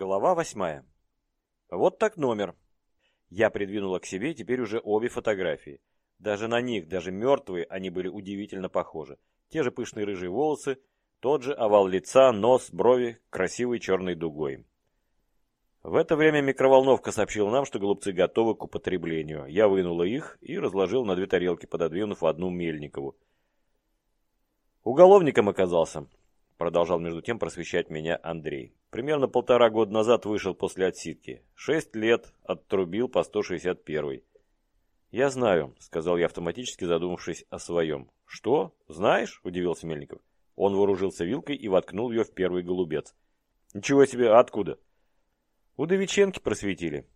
Глава восьмая. Вот так номер. Я придвинула к себе теперь уже обе фотографии. Даже на них, даже мертвые, они были удивительно похожи. Те же пышные рыжие волосы, тот же овал лица, нос, брови, красивой черной дугой. В это время микроволновка сообщила нам, что голубцы готовы к употреблению. Я вынула их и разложил на две тарелки, пододвинув одну Мельникову. Уголовником оказался продолжал между тем просвещать меня Андрей. Примерно полтора года назад вышел после отсидки. Шесть лет оттрубил по 161 «Я знаю», — сказал я автоматически, задумавшись о своем. «Что? Знаешь?» — удивился Мельников. Он вооружился вилкой и воткнул ее в первый голубец. «Ничего себе, а откуда?» «У Довиченки просветили».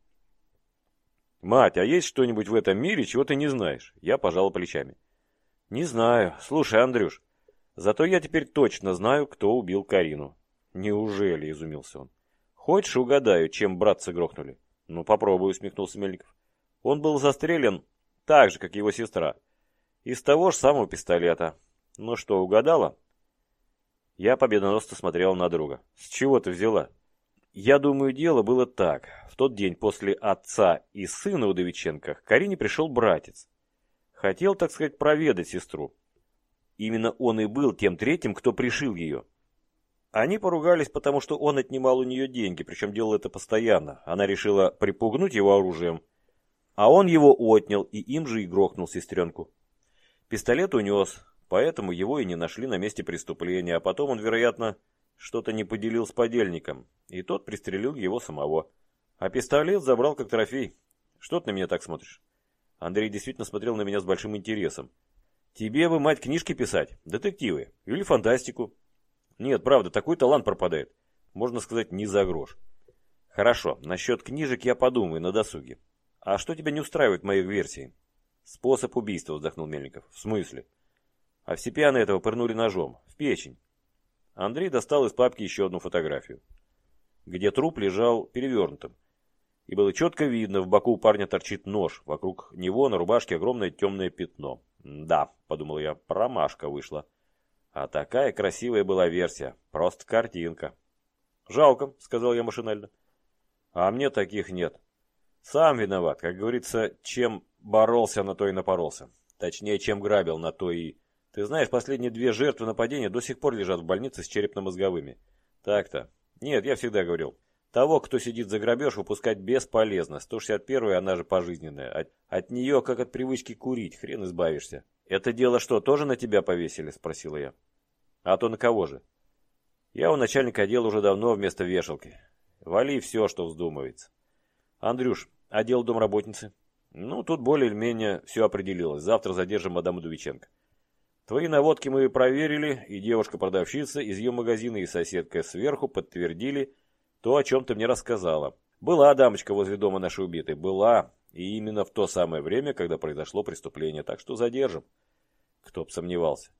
«Мать, а есть что-нибудь в этом мире, чего ты не знаешь?» Я пожал плечами. «Не знаю. Слушай, Андрюш, Зато я теперь точно знаю, кто убил Карину. Неужели, изумился он. Хочешь угадаю, чем братца грохнули? Ну, попробуй, усмехнулся Мельников. Он был застрелен так же, как его сестра. Из того же самого пистолета. Ну что, угадала? Я победоносно смотрел на друга. С чего ты взяла? Я думаю, дело было так. В тот день после отца и сына у Довиченко к Карине пришел братец. Хотел, так сказать, проведать сестру. Именно он и был тем третьим, кто пришил ее. Они поругались, потому что он отнимал у нее деньги, причем делал это постоянно. Она решила припугнуть его оружием, а он его отнял и им же и грохнул сестренку. Пистолет унес, поэтому его и не нашли на месте преступления, а потом он, вероятно, что-то не поделил с подельником, и тот пристрелил его самого. А пистолет забрал как трофей. Что ты на меня так смотришь? Андрей действительно смотрел на меня с большим интересом. Тебе бы, мать, книжки писать, детективы или фантастику. Нет, правда, такой талант пропадает. Можно сказать, не за грош. Хорошо, насчет книжек я подумаю на досуге. А что тебя не устраивает в моей версии? Способ убийства, вздохнул Мельников. В смысле? В Сипиана этого пырнули ножом. В печень. Андрей достал из папки еще одну фотографию, где труп лежал перевернутым. И было четко видно, в боку у парня торчит нож, вокруг него на рубашке огромное темное пятно. «Да», — подумал я, — промашка вышла. А такая красивая была версия, просто картинка. «Жалко», — сказал я машинально. «А мне таких нет. Сам виноват, как говорится, чем боролся, на то и напоролся. Точнее, чем грабил, на то и... Ты знаешь, последние две жертвы нападения до сих пор лежат в больнице с черепно-мозговыми. Так-то. Нет, я всегда говорил, того, кто сидит за грабеж, выпускать бесполезно. 161-я, она же пожизненная. От, от нее, как от привычки курить, хрен избавишься. «Это дело что, тоже на тебя повесили?» – спросила я. «А то на кого же?» «Я у начальника отдела уже давно вместо вешалки. Вали все, что вздумается». «Андрюш, отдел домработницы?» «Ну, тут более-менее все определилось. Завтра задержим мадаму Дувиченко». Твои наводки мы проверили, и девушка-продавщица из ее магазина и соседка сверху подтвердили, то, о чем ты мне рассказала. Была дамочка возле дома нашей убитой, была, и именно в то самое время, когда произошло преступление, так что задержим. Кто б сомневался.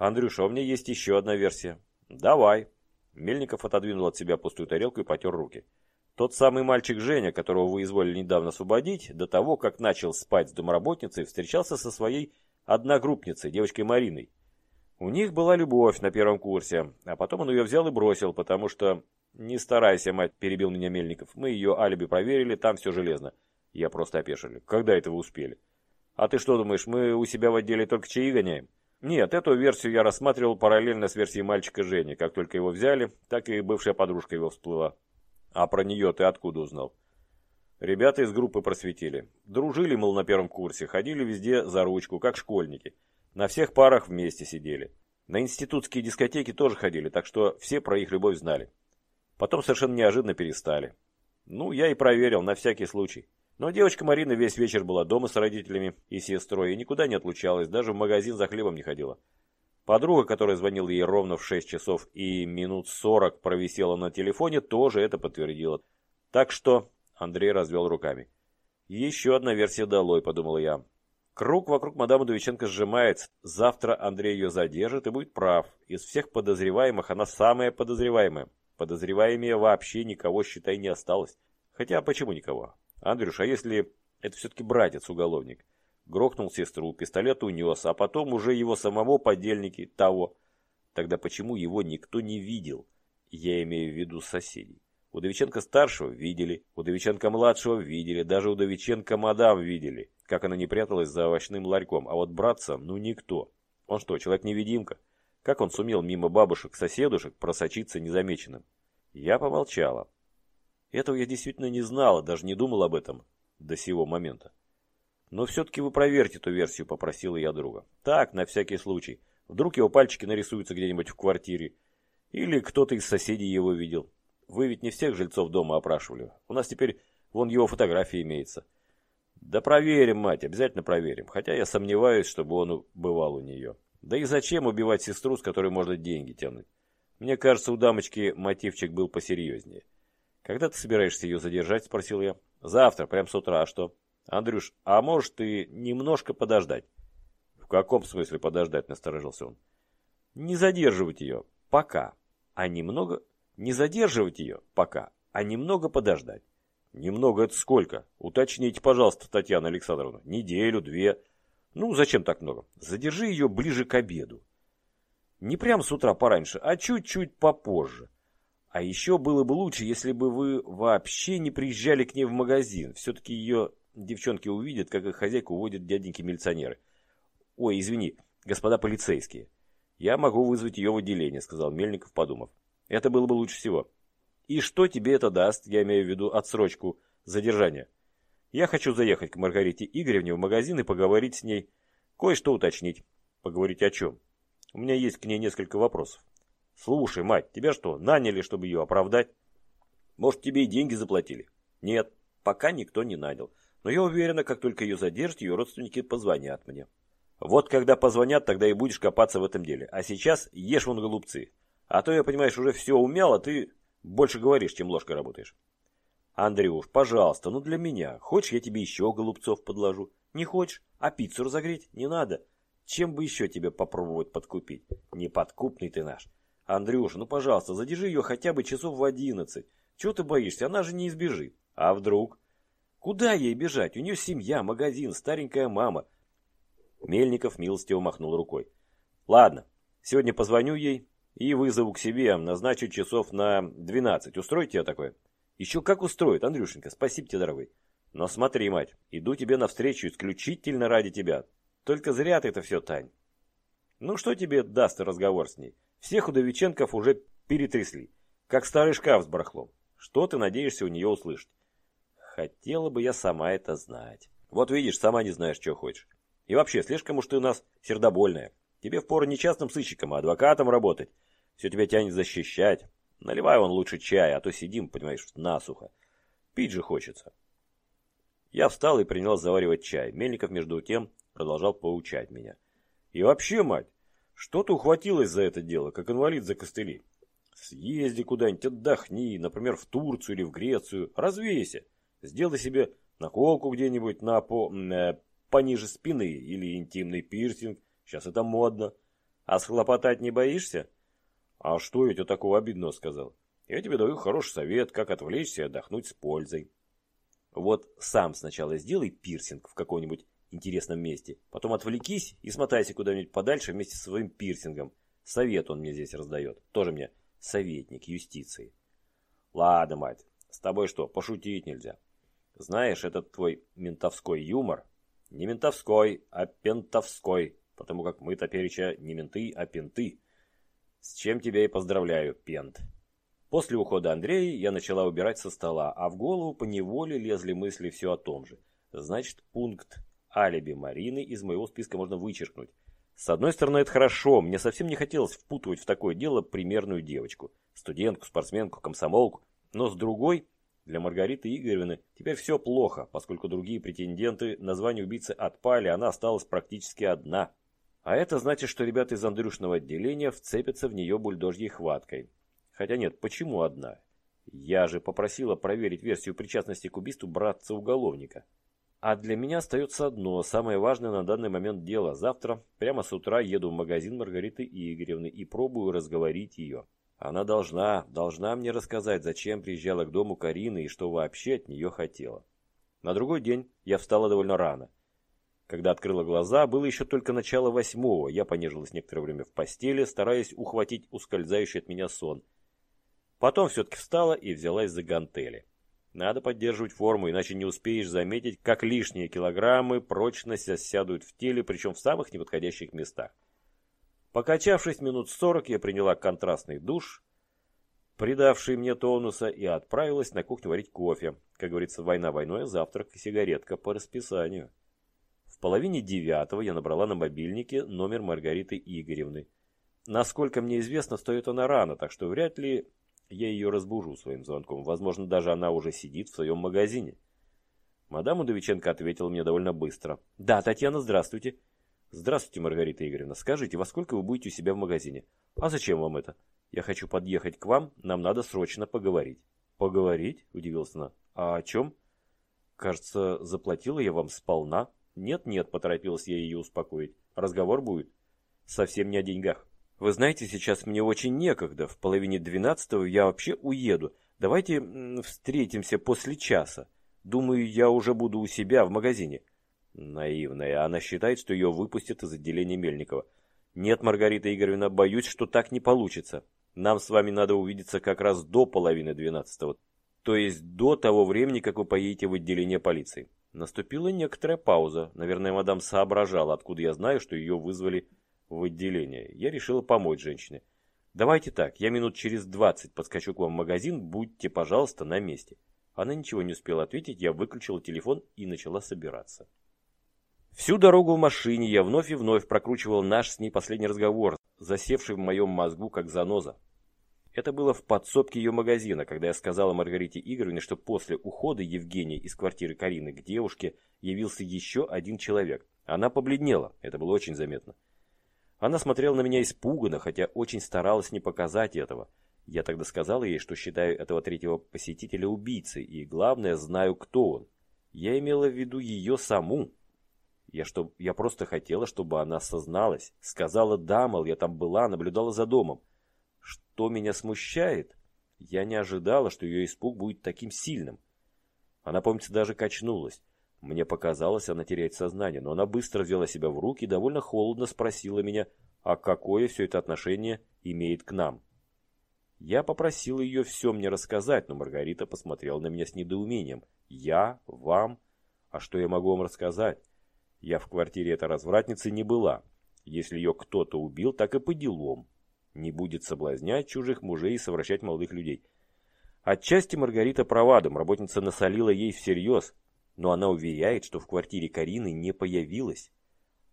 Андрюша, у меня есть еще одна версия. Давай. Мельников отодвинул от себя пустую тарелку и потер руки. Тот самый мальчик Женя, которого вы изволили недавно освободить, до того, как начал спать с домработницей, встречался со своей одногруппницей, девочкой Мариной. У них была любовь на первом курсе, а потом он ее взял и бросил, потому что «Не старайся, мать», — перебил меня Мельников. «Мы ее алиби проверили, там все железно». Я просто опешили. «Когда это вы успели?» «А ты что думаешь, мы у себя в отделе только чаи гоняем?» «Нет, эту версию я рассматривал параллельно с версией мальчика Жени. Как только его взяли, так и бывшая подружка его всплыла». «А про нее ты откуда узнал?» Ребята из группы просветили. Дружили, мол, на первом курсе, ходили везде за ручку, как школьники. На всех парах вместе сидели. На институтские дискотеки тоже ходили, так что все про их любовь знали. Потом совершенно неожиданно перестали. Ну, я и проверил, на всякий случай. Но девочка Марина весь вечер была дома с родителями и сестрой и никуда не отлучалась, даже в магазин за хлебом не ходила. Подруга, которая звонила ей ровно в 6 часов и минут 40 провисела на телефоне, тоже это подтвердила. Так что Андрей развел руками. «Еще одна версия долой», — подумал я. Круг вокруг мадамы Довиченко сжимается. Завтра Андрей ее задержит и будет прав. Из всех подозреваемых она самая подозреваемая. Подозреваемее вообще никого, считай, не осталось. Хотя почему никого? Андрюш, а если это все-таки братец-уголовник? Грохнул сестру, пистолет унес, а потом уже его самого подельники того. Тогда почему его никто не видел? Я имею в виду соседей. Удовиченко-старшего видели, Удовиченко-младшего видели, даже Удовиченко-мадам видели, как она не пряталась за овощным ларьком, а вот братца, ну никто. Он что, человек-невидимка? Как он сумел мимо бабушек-соседушек просочиться незамеченным? Я помолчала. Этого я действительно не знала, даже не думал об этом до сего момента. Но все-таки вы проверьте эту версию, попросила я друга. Так, на всякий случай. Вдруг его пальчики нарисуются где-нибудь в квартире. Или кто-то из соседей его видел. Вы ведь не всех жильцов дома опрашивали. У нас теперь вон его фотография имеется. Да проверим, мать, обязательно проверим. Хотя я сомневаюсь, чтобы он бывал у нее. Да и зачем убивать сестру, с которой можно деньги тянуть? Мне кажется, у дамочки мотивчик был посерьезнее. Когда ты собираешься ее задержать, спросил я. Завтра, прям с утра, а что? Андрюш, а можешь ты немножко подождать? В каком смысле подождать, насторожился он. Не задерживать ее, пока. А немного... Не задерживать ее, пока, а немного подождать. Немного это сколько? Уточните, пожалуйста, Татьяна Александровна. Неделю, две. Ну, зачем так много? Задержи ее ближе к обеду. Не прям с утра пораньше, а чуть-чуть попозже. А еще было бы лучше, если бы вы вообще не приезжали к ней в магазин. Все-таки ее девчонки увидят, как их хозяйку уводят дяденьки-милиционеры. Ой, извини, господа полицейские. Я могу вызвать ее в отделение, сказал Мельников, подумав. Это было бы лучше всего. И что тебе это даст, я имею в виду отсрочку задержания? Я хочу заехать к Маргарите Игоревне в магазин и поговорить с ней, кое-что уточнить. Поговорить о чем? У меня есть к ней несколько вопросов. Слушай, мать, тебя что, наняли, чтобы ее оправдать? Может, тебе и деньги заплатили? Нет, пока никто не нанял. Но я уверена, как только ее задержат, ее родственники позвонят мне. Вот когда позвонят, тогда и будешь копаться в этом деле. А сейчас ешь вон голубцы. А то я, понимаешь, уже все умял, а ты больше говоришь, чем ложкой работаешь. Андрюш, пожалуйста, ну для меня. Хочешь, я тебе еще голубцов подложу? Не хочешь? А пиццу разогреть? Не надо. Чем бы еще тебе попробовать подкупить? Неподкупный ты наш. Андрюша, ну пожалуйста, задержи ее хотя бы часов в одиннадцать. Чего ты боишься? Она же не избежит. А вдруг? Куда ей бежать? У нее семья, магазин, старенькая мама. Мельников милостиво махнул рукой. Ладно, сегодня позвоню ей и вызову к себе, назначу часов на двенадцать. Устроить тебя такое? Еще как устроит, Андрюшенька, спасибо тебе, дорогой. Но смотри, мать, иду тебе навстречу исключительно ради тебя. Только зря ты это все, Тань. Ну что тебе даст разговор с ней? Всех удовиченков уже перетрясли, как старый шкаф с барахлом. Что ты надеешься у нее услышать? Хотела бы я сама это знать. Вот видишь, сама не знаешь, что хочешь. И вообще, слишком уж ты у нас сердобольная. Тебе впору не частным сыщиком, а адвокатом работать. Все тебя тянет защищать. Наливай он лучше чая, а то сидим, понимаешь, насухо. Пить же хочется. Я встал и принялся заваривать чай. Мельников, между тем, продолжал поучать меня. И вообще, мать, что ты ухватилась за это дело, как инвалид за костыли? Съезди куда-нибудь, отдохни, например, в Турцию или в Грецию, развейся. Сделай себе наколку где-нибудь на по, э, пониже спины или интимный пирсинг. Сейчас это модно. А схлопотать не боишься? «А что я тебе такого обидного сказал? Я тебе даю хороший совет, как отвлечься и отдохнуть с пользой». Вот сам сначала сделай пирсинг в каком-нибудь интересном месте, потом отвлекись и смотайся куда-нибудь подальше вместе со своим пирсингом. Совет он мне здесь раздает. Тоже мне советник юстиции. Ладно, мать, с тобой что, пошутить нельзя. Знаешь, этот твой ментовской юмор не ментовской, а пентовской, потому как мы топереча не менты, а пенты. С чем тебя и поздравляю, Пент. После ухода Андрея я начала убирать со стола, а в голову поневоле лезли мысли все о том же. Значит, пункт алиби Марины из моего списка можно вычеркнуть. С одной стороны, это хорошо, мне совсем не хотелось впутывать в такое дело примерную девочку. Студентку, спортсменку, комсомолку. Но с другой, для Маргариты Игоревны теперь все плохо, поскольку другие претенденты на звание убийцы отпали, она осталась практически одна. А это значит, что ребята из Андрюшного отделения вцепятся в нее бульдожьей хваткой. Хотя нет, почему одна? Я же попросила проверить версию причастности к убийству братца-уголовника. А для меня остается одно, самое важное на данный момент дело. Завтра, прямо с утра, еду в магазин Маргариты Игоревны и пробую разговорить ее. Она должна, должна мне рассказать, зачем приезжала к дому Карины и что вообще от нее хотела. На другой день я встала довольно рано. Когда открыла глаза, было еще только начало восьмого. Я понежилась некоторое время в постели, стараясь ухватить ускользающий от меня сон. Потом все-таки встала и взялась за гантели. Надо поддерживать форму, иначе не успеешь заметить, как лишние килограммы прочно сядут в теле, причем в самых неподходящих местах. Покачавшись минут сорок, я приняла контрастный душ, придавший мне тонуса, и отправилась на кухню варить кофе. Как говорится, война войной, а завтрак и сигаретка по расписанию. В половине девятого я набрала на мобильнике номер Маргариты Игоревны. Насколько мне известно, стоит она рано, так что вряд ли я ее разбужу своим звонком. Возможно, даже она уже сидит в своем магазине. Мадам Удовиченко ответила мне довольно быстро. «Да, Татьяна, здравствуйте». «Здравствуйте, Маргарита Игоревна. Скажите, во сколько вы будете у себя в магазине?» «А зачем вам это?» Я хочу подъехать к вам, нам надо срочно поговорить. Поговорить? Удивился она. А о чем? Кажется, заплатила я вам сполна. Нет-нет, поторопилась я ее успокоить. Разговор будет. Совсем не о деньгах. Вы знаете, сейчас мне очень некогда. В половине двенадцатого я вообще уеду. Давайте встретимся после часа. Думаю, я уже буду у себя в магазине. Наивная. Она считает, что ее выпустят из отделения Мельникова. Нет, Маргарита Игоревна, боюсь, что так не получится. Нам с вами надо увидеться как раз до половины двенадцатого, то есть до того времени, как вы поедете в отделение полиции. Наступила некоторая пауза. Наверное, мадам соображала, откуда я знаю, что ее вызвали в отделение. Я решила помочь женщине. Давайте так, я минут через двадцать подскочу к вам в магазин, будьте, пожалуйста, на месте. Она ничего не успела ответить, я выключила телефон и начала собираться. Всю дорогу в машине я вновь и вновь прокручивал наш с ней последний разговор, засевший в моем мозгу как заноза. Это было в подсобке ее магазина, когда я сказала Маргарите Игоревне, что после ухода Евгения из квартиры Карины к девушке явился еще один человек. Она побледнела, это было очень заметно. Она смотрела на меня испуганно, хотя очень старалась не показать этого. Я тогда сказала ей, что считаю этого третьего посетителя убийцей, и главное, знаю, кто он. Я имела в виду ее саму. Я, что, я просто хотела, чтобы она созналась. Сказала «да», мол, я там была, наблюдала за домом. Что меня смущает? Я не ожидала, что ее испуг будет таким сильным. Она, помнится, даже качнулась. Мне показалось, она теряет сознание, но она быстро взяла себя в руки и довольно холодно спросила меня, а какое все это отношение имеет к нам. Я попросил ее все мне рассказать, но Маргарита посмотрела на меня с недоумением. «Я? Вам? А что я могу вам рассказать? Я в квартире этой развратницы не была. Если ее кто-то убил, так и по делам. Не будет соблазнять чужих мужей и совращать молодых людей. Отчасти Маргарита права, домработница насолила ей всерьез, но она уверяет, что в квартире Карины не появилась.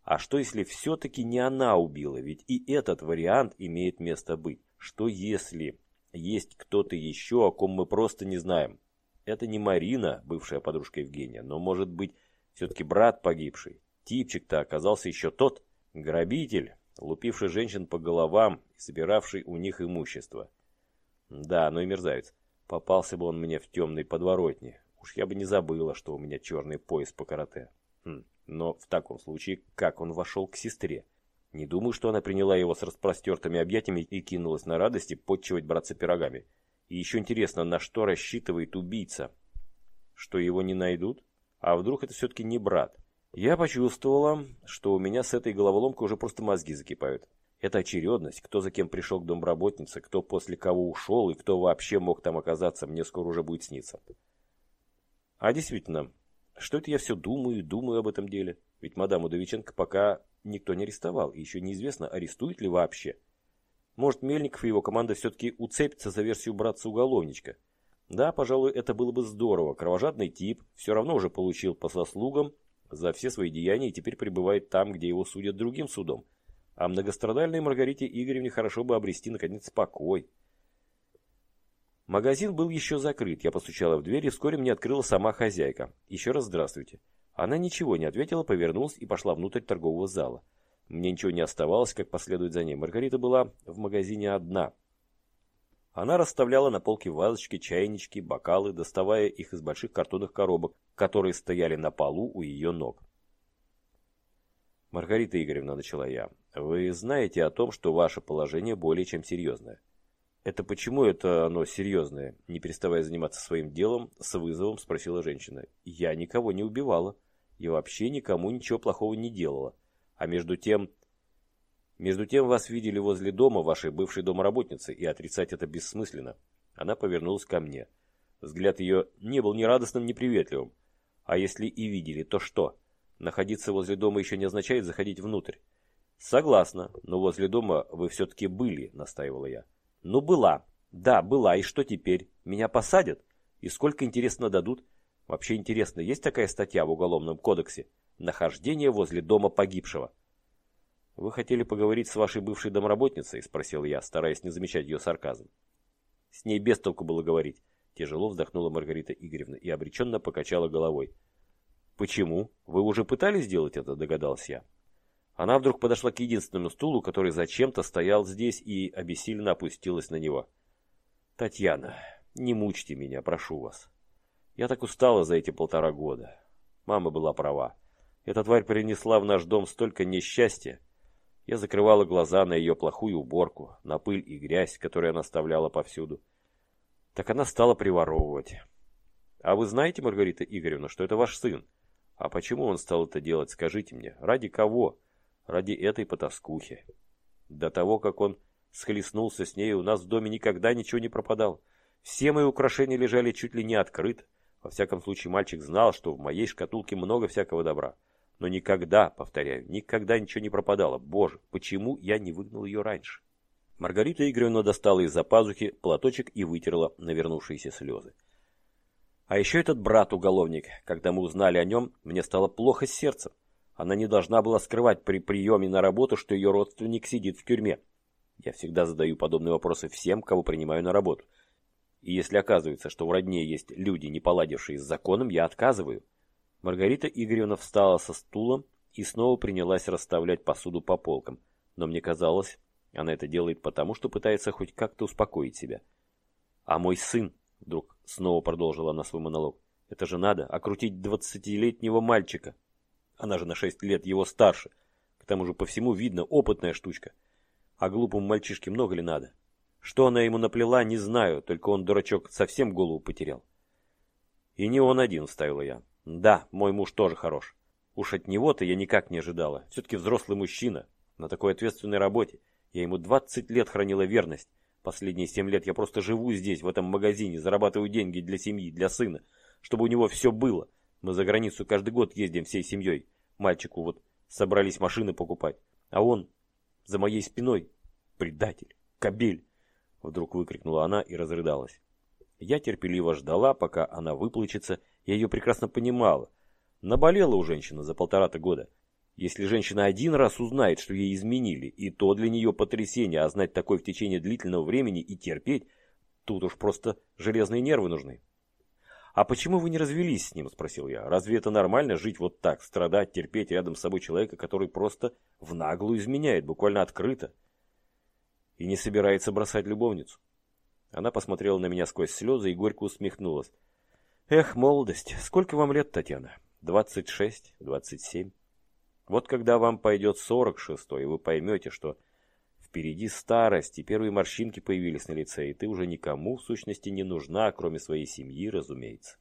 А что если все-таки не она убила, ведь и этот вариант имеет место быть. Что если есть кто-то еще, о ком мы просто не знаем? Это не Марина, бывшая подружка Евгения, но может быть все-таки брат погибший. Типчик-то оказался еще тот, грабитель, лупивший женщин по головам и собиравший у них имущество. Да, ну и мерзавец. Попался бы он мне в темной подворотне. Уж я бы не забыла, что у меня черный пояс по карате. Хм. Но в таком случае, как он вошел к сестре? Не думаю, что она приняла его с распростертыми объятиями и кинулась на радости подчивать братца пирогами. И еще интересно, на что рассчитывает убийца? Что его не найдут? А вдруг это все-таки не брат? Я почувствовала, что у меня с этой головоломкой уже просто мозги закипают. Это очередность, кто за кем пришел к домработнице, кто после кого ушел и кто вообще мог там оказаться, мне скоро уже будет сниться. А действительно, что это я все думаю и думаю об этом деле? Ведь мадам Удовиченко пока никто не арестовал, и еще неизвестно, арестует ли вообще. Может, Мельников и его команда все-таки уцепятся за версию братца-уголовничка. Да, пожалуй, это было бы здорово. Кровожадный тип все равно уже получил по заслугам за все свои деяния и теперь пребывает там, где его судят другим судом. А многострадальной Маргарите Игоревне хорошо бы обрести, наконец, покой. Магазин был еще закрыт. Я постучала в дверь, и вскоре мне открыла сама хозяйка. Еще раз здравствуйте. Она ничего не ответила, повернулась и пошла внутрь торгового зала. Мне ничего не оставалось, как последовать за ней. Маргарита была в магазине одна – она расставляла на полке вазочки, чайнички, бокалы, доставая их из больших картонных коробок, которые стояли на полу у ее ног. «Маргарита Игоревна», — начала я, — «вы знаете о том, что ваше положение более чем серьезное?» «Это почему это оно серьезное?» Не переставая заниматься своим делом, с вызовом спросила женщина. «Я никого не убивала. И вообще никому ничего плохого не делала. А между тем, между тем вас видели возле дома вашей бывшей домработницы, и отрицать это бессмысленно. Она повернулась ко мне. Взгляд ее не был ни радостным, ни приветливым. А если и видели, то что? Находиться возле дома еще не означает заходить внутрь. Согласна, но возле дома вы все-таки были, настаивала я. Ну, была. Да, была. И что теперь? Меня посадят? И сколько, интересно, дадут? Вообще интересно, есть такая статья в Уголовном кодексе? Нахождение возле дома погибшего. «Вы хотели поговорить с вашей бывшей домработницей?» – спросил я, стараясь не замечать ее сарказм. С ней без толку было говорить. Тяжело вздохнула Маргарита Игоревна и обреченно покачала головой. «Почему? Вы уже пытались сделать это?» – догадался я. Она вдруг подошла к единственному стулу, который зачем-то стоял здесь, и обессиленно опустилась на него. «Татьяна, не мучьте меня, прошу вас. Я так устала за эти полтора года. Мама была права. Эта тварь принесла в наш дом столько несчастья, я закрывала глаза на ее плохую уборку, на пыль и грязь, которую она оставляла повсюду. Так она стала приворовывать. А вы знаете, Маргарита Игоревна, что это ваш сын? А почему он стал это делать, скажите мне? Ради кого? Ради этой потаскухи. До того, как он схлестнулся с ней, у нас в доме никогда ничего не пропадало. Все мои украшения лежали чуть ли не открыто. Во всяком случае, мальчик знал, что в моей шкатулке много всякого добра. Но никогда, повторяю, никогда ничего не пропадало. Боже, почему я не выгнал ее раньше? Маргарита Игоревна достала из-за пазухи платочек и вытерла навернувшиеся слезы. А еще этот брат-уголовник. Когда мы узнали о нем, мне стало плохо с сердцем. Она не должна была скрывать при приеме на работу, что ее родственник сидит в тюрьме. Я всегда задаю подобные вопросы всем, кого принимаю на работу. И если оказывается, что в родне есть люди, не поладившие с законом, я отказываю. Маргарита Игоревна встала со стула и снова принялась расставлять посуду по полкам. Но мне казалось, она это делает потому, что пытается хоть как-то успокоить себя. «А мой сын», — вдруг снова продолжила она свой монолог, — «это же надо, окрутить двадцатилетнего мальчика. Она же на шесть лет его старше. К тому же по всему видно, опытная штучка. А глупому мальчишке много ли надо? Что она ему наплела, не знаю, только он, дурачок, совсем голову потерял». «И не он один», — вставила я. Да, мой муж тоже хорош. Уж от него-то я никак не ожидала. Все-таки взрослый мужчина. На такой ответственной работе. Я ему 20 лет хранила верность. Последние 7 лет я просто живу здесь, в этом магазине, зарабатываю деньги для семьи, для сына. Чтобы у него все было. Мы за границу каждый год ездим всей семьей. Мальчику вот собрались машины покупать. А он за моей спиной предатель, кобель. Вдруг выкрикнула она и разрыдалась. Я терпеливо ждала, пока она выплачется я ее прекрасно понимала. Наболела у женщины за полтора-то года. Если женщина один раз узнает, что ей изменили, и то для нее потрясение, а знать такое в течение длительного времени и терпеть, тут уж просто железные нервы нужны. «А почему вы не развелись с ним?» – спросил я. «Разве это нормально жить вот так, страдать, терпеть рядом с собой человека, который просто в наглую изменяет, буквально открыто, и не собирается бросать любовницу?» Она посмотрела на меня сквозь слезы и горько усмехнулась. Эх, молодость, сколько вам лет, Татьяна? Двадцать шесть, двадцать семь. Вот когда вам пойдет сорок шестой, вы поймете, что впереди старость, и первые морщинки появились на лице, и ты уже никому в сущности не нужна, кроме своей семьи, разумеется.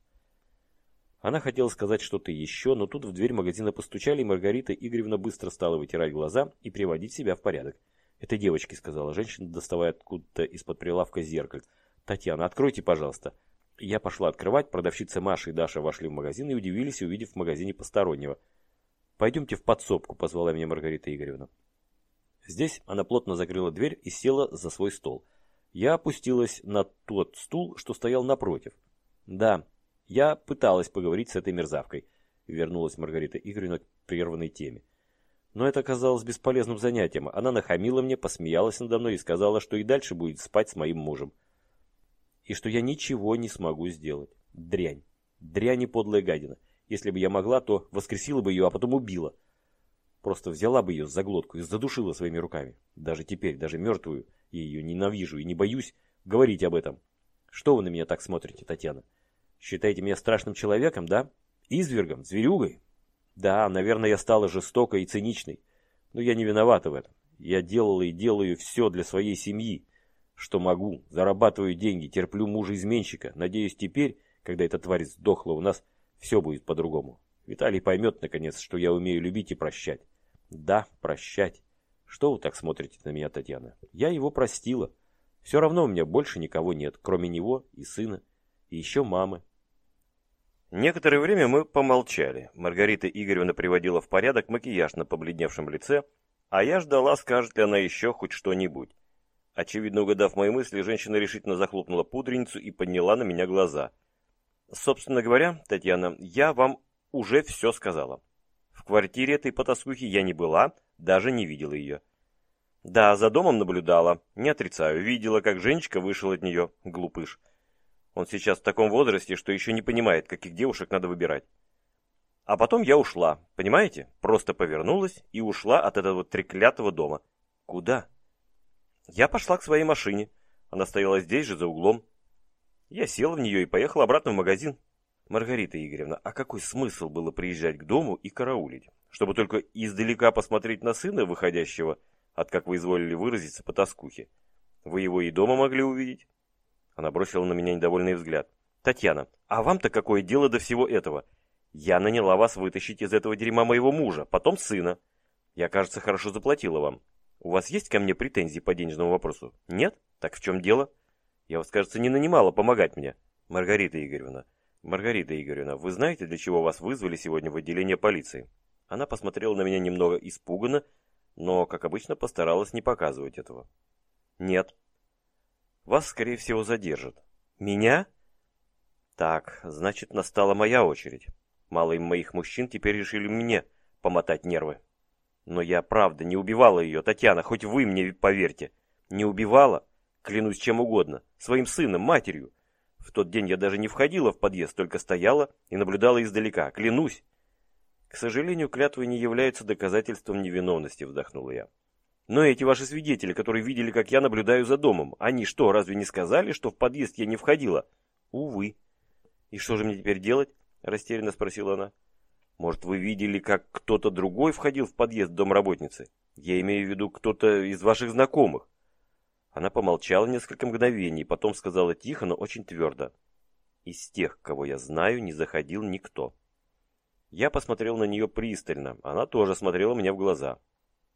Она хотела сказать что-то еще, но тут в дверь магазина постучали, и Маргарита Игоревна быстро стала вытирать глаза и приводить себя в порядок. «Это девочки», — сказала женщина, доставая откуда-то из-под прилавка зеркаль. «Татьяна, откройте, пожалуйста». Я пошла открывать, продавщицы Маша и Даша вошли в магазин и удивились, увидев в магазине постороннего. «Пойдемте в подсобку», — позвала меня Маргарита Игоревна. Здесь она плотно закрыла дверь и села за свой стол. Я опустилась на тот стул, что стоял напротив. «Да, я пыталась поговорить с этой мерзавкой», — вернулась Маргарита Игоревна к прерванной теме. Но это оказалось бесполезным занятием. Она нахамила мне, посмеялась надо мной и сказала, что и дальше будет спать с моим мужем и что я ничего не смогу сделать. Дрянь. Дрянь и подлая гадина. Если бы я могла, то воскресила бы ее, а потом убила. Просто взяла бы ее за глотку и задушила своими руками. Даже теперь, даже мертвую, я ее ненавижу и не боюсь говорить об этом. Что вы на меня так смотрите, Татьяна? Считаете меня страшным человеком, да? Извергом, зверюгой? Да, наверное, я стала жестокой и циничной. Но я не виновата в этом. Я делала и делаю все для своей семьи что могу, зарабатываю деньги, терплю мужа-изменщика. Надеюсь, теперь, когда эта тварь сдохла, у нас все будет по-другому. Виталий поймет, наконец, что я умею любить и прощать. Да, прощать. Что вы так смотрите на меня, Татьяна? Я его простила. Все равно у меня больше никого нет, кроме него и сына, и еще мамы. Некоторое время мы помолчали. Маргарита Игоревна приводила в порядок макияж на побледневшем лице, а я ждала, скажет ли она еще хоть что-нибудь. Очевидно, угадав мои мысли, женщина решительно захлопнула пудреницу и подняла на меня глаза. Собственно говоря, Татьяна, я вам уже все сказала. Квартире этой потаскухи я не была, даже не видела ее. Да, за домом наблюдала, не отрицаю, видела, как Женечка вышел от нее, глупыш. Он сейчас в таком возрасте, что еще не понимает, каких девушек надо выбирать. А потом я ушла, понимаете? Просто повернулась и ушла от этого треклятого дома. Куда? Я пошла к своей машине. Она стояла здесь же, за углом. Я села в нее и поехала обратно в магазин. Маргарита Игоревна, а какой смысл было приезжать к дому и караулить? Чтобы только издалека посмотреть на сына, выходящего от, как вы изволили выразиться, по тоскухе. Вы его и дома могли увидеть? Она бросила на меня недовольный взгляд. Татьяна, а вам-то какое дело до всего этого? Я наняла вас вытащить из этого дерьма моего мужа, потом сына. Я, кажется, хорошо заплатила вам. У вас есть ко мне претензии по денежному вопросу? Нет? Так в чем дело? Я вас, кажется, не нанимала помогать мне. Маргарита Игоревна. Маргарита Игоревна, вы знаете, для чего вас вызвали сегодня в отделение полиции? Она посмотрела на меня немного испуганно, но, как обычно, постаралась не показывать этого. Нет. Вас, скорее всего, задержат. Меня? Так, значит, настала моя очередь. Мало им моих мужчин теперь решили мне помотать нервы. Но я, правда, не убивала ее, Татьяна, хоть вы мне поверьте. Не убивала, клянусь чем угодно, своим сыном, матерью. В тот день я даже не входила в подъезд, только стояла и наблюдала издалека, клянусь. К сожалению, клятвы не являются доказательством невиновности, вздохнула я. Но эти ваши свидетели, которые видели, как я наблюдаю за домом, они что, разве не сказали, что в подъезд я не входила? Увы. И что же мне теперь делать? Растерянно спросила она. Может, вы видели, как кто-то другой входил в подъезд домработницы? Я имею в виду кто-то из ваших знакомых. Она помолчала несколько мгновений, потом сказала тихо, но очень твердо. Из тех, кого я знаю, не заходил никто. Я посмотрел на нее пристально, она тоже смотрела мне в глаза.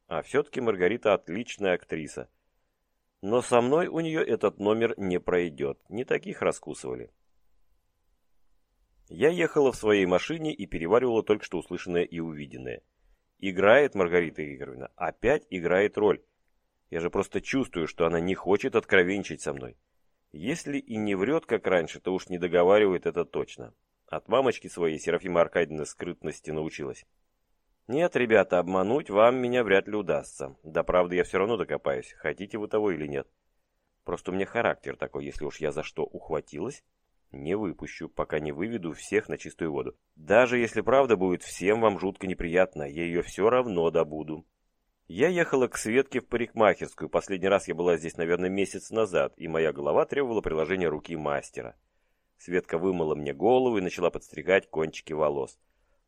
А все-таки Маргарита отличная актриса. Но со мной у нее этот номер не пройдет, не таких раскусывали. Я ехала в своей машине и переваривала только что услышанное и увиденное. Играет Маргарита Игоревна, опять играет роль. Я же просто чувствую, что она не хочет откровенничать со мной. Если и не врет, как раньше, то уж не договаривает это точно. От мамочки своей Серафима Аркадьевна скрытности научилась. Нет, ребята, обмануть вам меня вряд ли удастся. Да правда я все равно докопаюсь, хотите вы того или нет. Просто у меня характер такой, если уж я за что ухватилась, не выпущу, пока не выведу всех на чистую воду. Даже если правда будет всем вам жутко неприятно, я ее все равно добуду. Я ехала к Светке в парикмахерскую. Последний раз я была здесь, наверное, месяц назад, и моя голова требовала приложения руки мастера. Светка вымыла мне голову и начала подстригать кончики волос.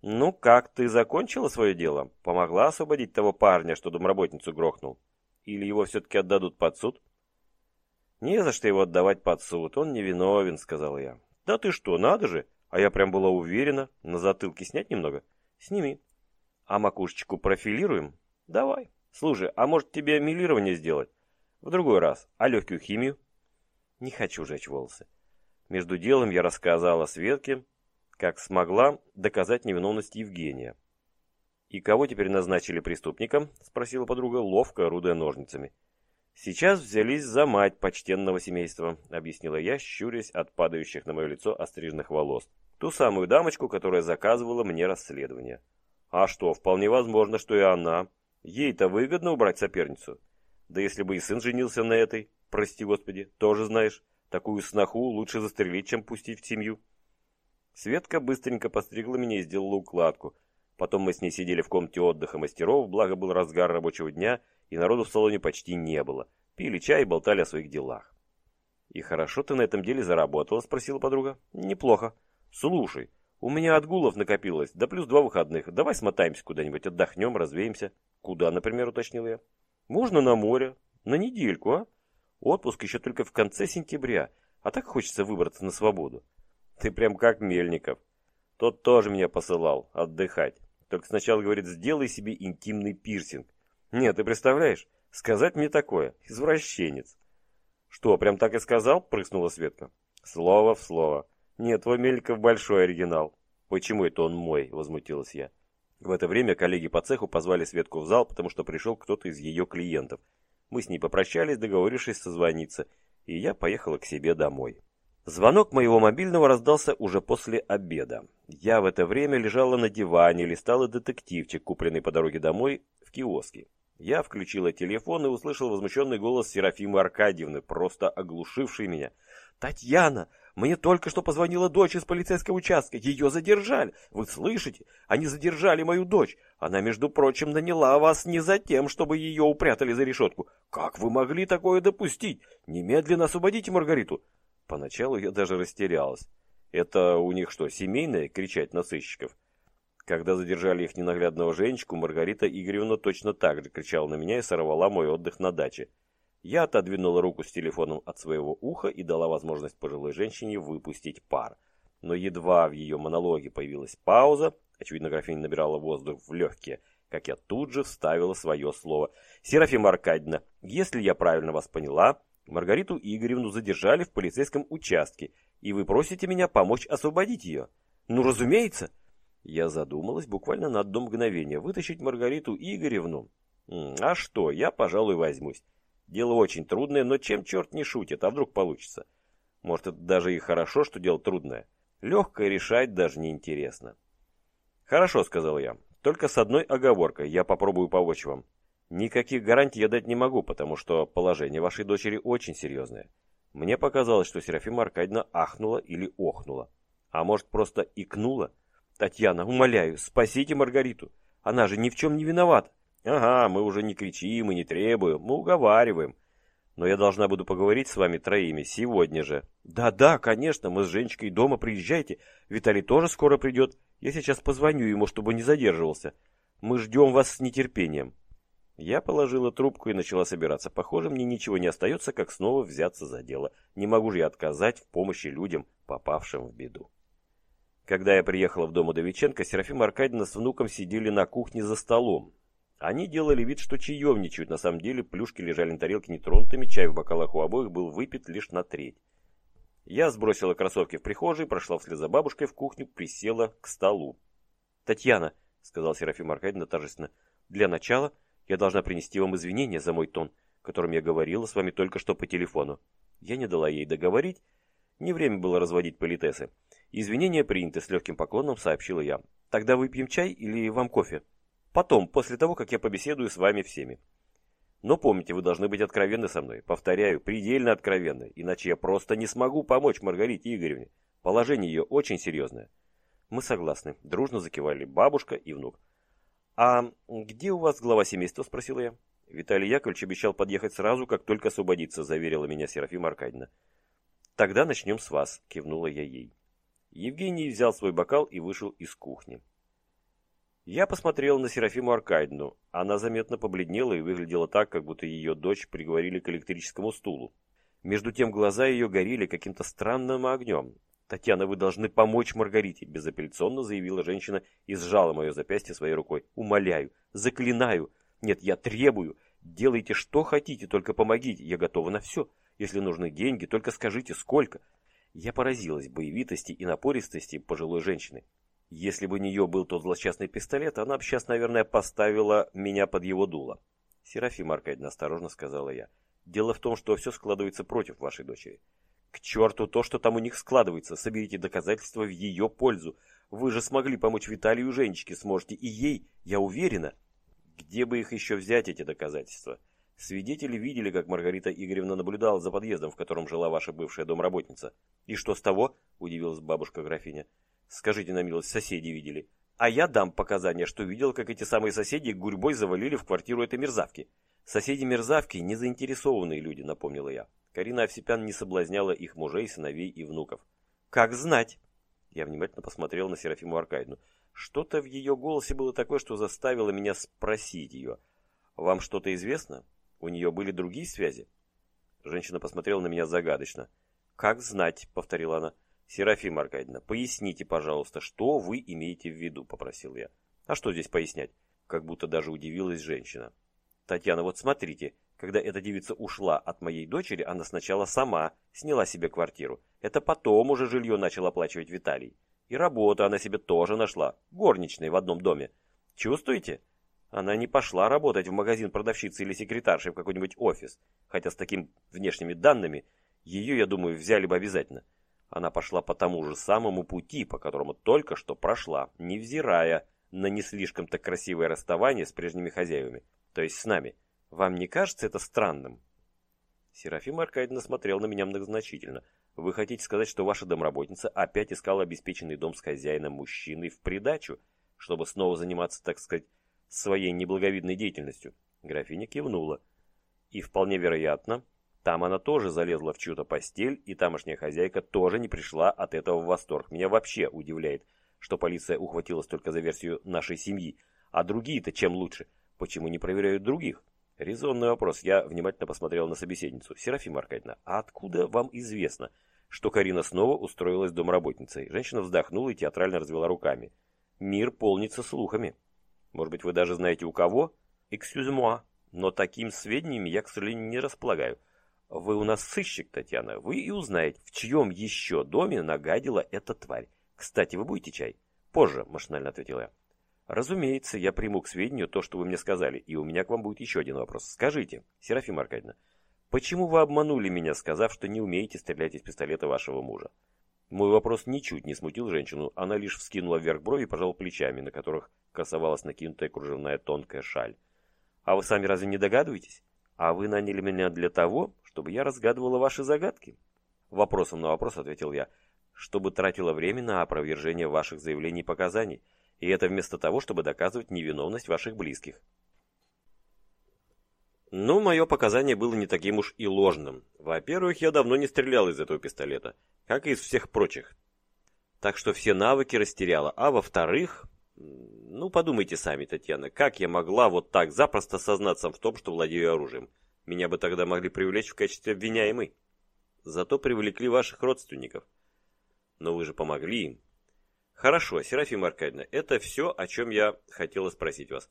«Ну как, ты закончила свое дело? Помогла освободить того парня, что домработницу грохнул? Или его все-таки отдадут под суд?» «Не за что его отдавать под суд, он невиновен», — сказал я. «Да ты что, надо же!» А я прям была уверена. На затылке снять немного? Сними. А макушечку профилируем? Давай. Слушай, а может тебе милирование сделать? В другой раз. А легкую химию? Не хочу жечь волосы. Между делом я рассказала Светке, как смогла доказать невиновность Евгения. «И кого теперь назначили преступником?» – спросила подруга, ловко орудуя ножницами. «Сейчас взялись за мать почтенного семейства», — объяснила я, щурясь от падающих на мое лицо остриженных волос. «Ту самую дамочку, которая заказывала мне расследование». «А что, вполне возможно, что и она. Ей-то выгодно убрать соперницу. Да если бы и сын женился на этой, прости господи, тоже знаешь, такую сноху лучше застрелить, чем пустить в семью». Светка быстренько постригла меня и сделала укладку. Потом мы с ней сидели в комнате отдыха мастеров, благо был разгар рабочего дня — и народу в салоне почти не было. Пили чай и болтали о своих делах. «И хорошо ты на этом деле заработала?» – спросила подруга. «Неплохо. Слушай, у меня отгулов накопилось, да плюс два выходных. Давай смотаемся куда-нибудь, отдохнем, развеемся». «Куда, например?» – уточнил я. «Можно на море. На недельку, а? Отпуск еще только в конце сентября, а так хочется выбраться на свободу». «Ты прям как Мельников. Тот тоже меня посылал отдыхать. Только сначала, говорит, сделай себе интимный пирсинг. Нет, ты представляешь, сказать мне такое, извращенец. «Что, прям так и сказал?» – прыснула Светка. «Слово в слово. Нет, твой Мельников большой оригинал». «Почему это он мой?» – возмутилась я. В это время коллеги по цеху позвали Светку в зал, потому что пришел кто-то из ее клиентов. Мы с ней попрощались, договорившись созвониться, и я поехала к себе домой. Звонок моего мобильного раздался уже после обеда. Я в это время лежала на диване, листала детективчик, купленный по дороге домой в киоске. Я включила телефон и услышал возмущенный голос Серафимы Аркадьевны, просто оглушивший меня. «Татьяна, мне только что позвонила дочь из полицейского участка. Ее задержали. Вы слышите? Они задержали мою дочь. Она, между прочим, наняла вас не за тем, чтобы ее упрятали за решетку. Как вы могли такое допустить? Немедленно освободите Маргариту. Поначалу я даже растерялась. Это у них что, семейное, кричать на сыщиков? Когда задержали их ненаглядного женщину, Маргарита Игоревна точно так же кричала на меня и сорвала мой отдых на даче. Я отодвинула руку с телефоном от своего уха и дала возможность пожилой женщине выпустить пар. Но едва в ее монологе появилась пауза, очевидно, графиня набирала воздух в легкие, как я тут же вставила свое слово. «Серафима Аркадьевна, если я правильно вас поняла, Маргариту Игоревну задержали в полицейском участке, и вы просите меня помочь освободить ее. Ну, разумеется. Я задумалась буквально на одно мгновение. Вытащить Маргариту Игоревну? А что, я, пожалуй, возьмусь. Дело очень трудное, но чем черт не шутит, а вдруг получится? Может, это даже и хорошо, что дело трудное. Легкое решать даже не интересно. Хорошо, сказал я. Только с одной оговоркой. Я попробую помочь вам. Никаких гарантий я дать не могу, потому что положение вашей дочери очень серьезное. Мне показалось, что Серафима Аркадьевна ахнула или охнула. А может, просто икнула? Татьяна, умоляю, спасите Маргариту. Она же ни в чем не виновата. Ага, мы уже не кричим и не требуем, мы уговариваем. Но я должна буду поговорить с вами троими сегодня же. Да-да, конечно, мы с Женечкой дома, приезжайте. Виталий тоже скоро придет. Я сейчас позвоню ему, чтобы не задерживался. Мы ждем вас с нетерпением. Я положила трубку и начала собираться. Похоже, мне ничего не остается, как снова взяться за дело. Не могу же я отказать в помощи людям, попавшим в беду. Когда я приехала в дом Удовиченко, Серафима Аркадьевна с внуком сидели на кухне за столом. Они делали вид, что чаевничают. На самом деле плюшки лежали на тарелке нетронутыми, чай в бокалах у обоих был выпит лишь на треть. Я сбросила кроссовки в прихожей, прошла вслед за бабушкой в кухню, присела к столу. «Татьяна», — сказал Серафима Аркадьевна торжественно, — «для начала я должна принести вам извинения за мой тон, которым я говорила с вами только что по телефону. Я не дала ей договорить. Не время было разводить политесы. Извинения приняты с легким поклоном, сообщила я. Тогда выпьем чай или вам кофе? Потом, после того, как я побеседую с вами всеми. Но помните, вы должны быть откровенны со мной. Повторяю, предельно откровенны, иначе я просто не смогу помочь Маргарите Игоревне. Положение ее очень серьезное. Мы согласны. Дружно закивали бабушка и внук. «А где у вас глава семейства?» – спросила я. Виталий Яковлевич обещал подъехать сразу, как только освободится, заверила меня Серафима Аркадьевна. «Тогда начнем с вас», – кивнула я ей. Евгений взял свой бокал и вышел из кухни. Я посмотрел на Серафиму Аркадьевну. Она заметно побледнела и выглядела так, как будто ее дочь приговорили к электрическому стулу. Между тем глаза ее горели каким-то странным огнем. «Татьяна, вы должны помочь Маргарите», – безапелляционно заявила женщина и сжала мое запястье своей рукой. «Умоляю, заклинаю. Нет, я требую. Делайте, что хотите, только помогите. Я готова на все. Если нужны деньги, только скажите, сколько». Я поразилась боевитости и напористости пожилой женщины. Если бы у нее был тот злосчастный пистолет, она бы сейчас, наверное, поставила меня под его дуло. «Серафима Аркадьевна», – осторожно сказала я, – «дело в том, что все складывается против вашей дочери. К черту то, что там у них складывается. Соберите доказательства в ее пользу. Вы же смогли помочь Виталию и Женечке, сможете и ей, я уверена. Где бы их еще взять, эти доказательства? Свидетели видели, как Маргарита Игоревна наблюдала за подъездом, в котором жила ваша бывшая домработница. И что с того? Удивилась бабушка-графиня. Скажите на милость, соседи видели. А я дам показания, что видел, как эти самые соседи гурьбой завалили в квартиру этой мерзавки. Соседи мерзавки – не заинтересованные люди, напомнила я. Карина Овсепян не соблазняла их мужей, сыновей и внуков. «Как знать!» Я внимательно посмотрел на Серафиму Аркадьевну. Что-то в ее голосе было такое, что заставило меня спросить ее. «Вам что-то известно? У нее были другие связи?» Женщина посмотрела на меня загадочно. «Как знать?» — повторила она. «Серафима Аркадьевна, поясните, пожалуйста, что вы имеете в виду?» — попросил я. «А что здесь пояснять?» Как будто даже удивилась женщина. «Татьяна, вот смотрите, Когда эта девица ушла от моей дочери, она сначала сама сняла себе квартиру. Это потом уже жилье начал оплачивать Виталий. И работу она себе тоже нашла, горничной в одном доме. Чувствуете? Она не пошла работать в магазин продавщицы или секретаршей в какой-нибудь офис, хотя с такими внешними данными ее, я думаю, взяли бы обязательно. Она пошла по тому же самому пути, по которому только что прошла, невзирая на не слишком-то красивое расставание с прежними хозяевами, то есть с нами. Вам не кажется это странным? Серафима Аркадьевна смотрел на меня многозначительно. Вы хотите сказать, что ваша домработница опять искала обеспеченный дом с хозяином мужчиной в придачу, чтобы снова заниматься, так сказать, своей неблаговидной деятельностью? Графиня кивнула. И вполне вероятно, там она тоже залезла в чью-то постель, и тамошняя хозяйка тоже не пришла от этого в восторг. Меня вообще удивляет, что полиция ухватилась только за версию нашей семьи. А другие-то чем лучше? Почему не проверяют других? Резонный вопрос. Я внимательно посмотрел на собеседницу. Серафима Аркадьевна, а откуда вам известно, что Карина снова устроилась домработницей? Женщина вздохнула и театрально развела руками. Мир полнится слухами. Может быть, вы даже знаете у кого? Excuse-moi, но таким сведениями я, к сожалению, не располагаю. Вы у нас сыщик, Татьяна. Вы и узнаете, в чьем еще доме нагадила эта тварь. Кстати, вы будете чай? Позже, машинально ответила я. Разумеется, я приму к сведению то, что вы мне сказали, и у меня к вам будет еще один вопрос. Скажите, Серафима Аркадьевна, почему вы обманули меня, сказав, что не умеете стрелять из пистолета вашего мужа? Мой вопрос ничуть не смутил женщину, она лишь вскинула вверх брови и пожала плечами, на которых красовалась накинутая кружевная тонкая шаль. А вы сами разве не догадываетесь? А вы наняли меня для того, чтобы я разгадывала ваши загадки? Вопросом на вопрос ответил я, чтобы тратила время на опровержение ваших заявлений и показаний. И это вместо того, чтобы доказывать невиновность ваших близких. Ну, мое показание было не таким уж и ложным. Во-первых, я давно не стрелял из этого пистолета, как и из всех прочих. Так что все навыки растеряла. А во-вторых, ну подумайте сами, Татьяна, как я могла вот так запросто сознаться в том, что владею оружием? Меня бы тогда могли привлечь в качестве обвиняемой. Зато привлекли ваших родственников. Но вы же помогли им. Хорошо, Серафима Аркадьевна, это все, о чем я хотела спросить вас.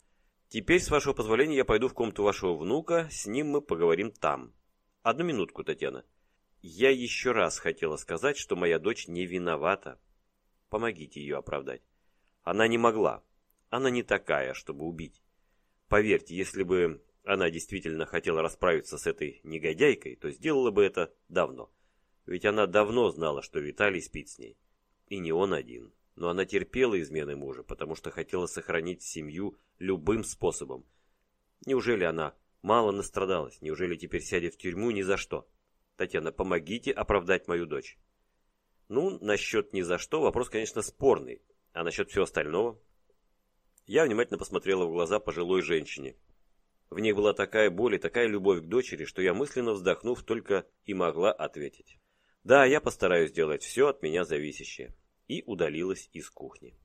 Теперь, с вашего позволения, я пойду в комнату вашего внука, с ним мы поговорим там. Одну минутку, Татьяна. Я еще раз хотела сказать, что моя дочь не виновата. Помогите ее оправдать. Она не могла. Она не такая, чтобы убить. Поверьте, если бы она действительно хотела расправиться с этой негодяйкой, то сделала бы это давно. Ведь она давно знала, что Виталий спит с ней. И не он один но она терпела измены мужа, потому что хотела сохранить семью любым способом. Неужели она мало настрадалась? Неужели теперь сядет в тюрьму ни за что? Татьяна, помогите оправдать мою дочь. Ну, насчет ни за что вопрос, конечно, спорный. А насчет всего остального? Я внимательно посмотрела в глаза пожилой женщине. В них была такая боль и такая любовь к дочери, что я мысленно вздохнув только и могла ответить. Да, я постараюсь сделать все от меня зависящее и удалилась из кухни.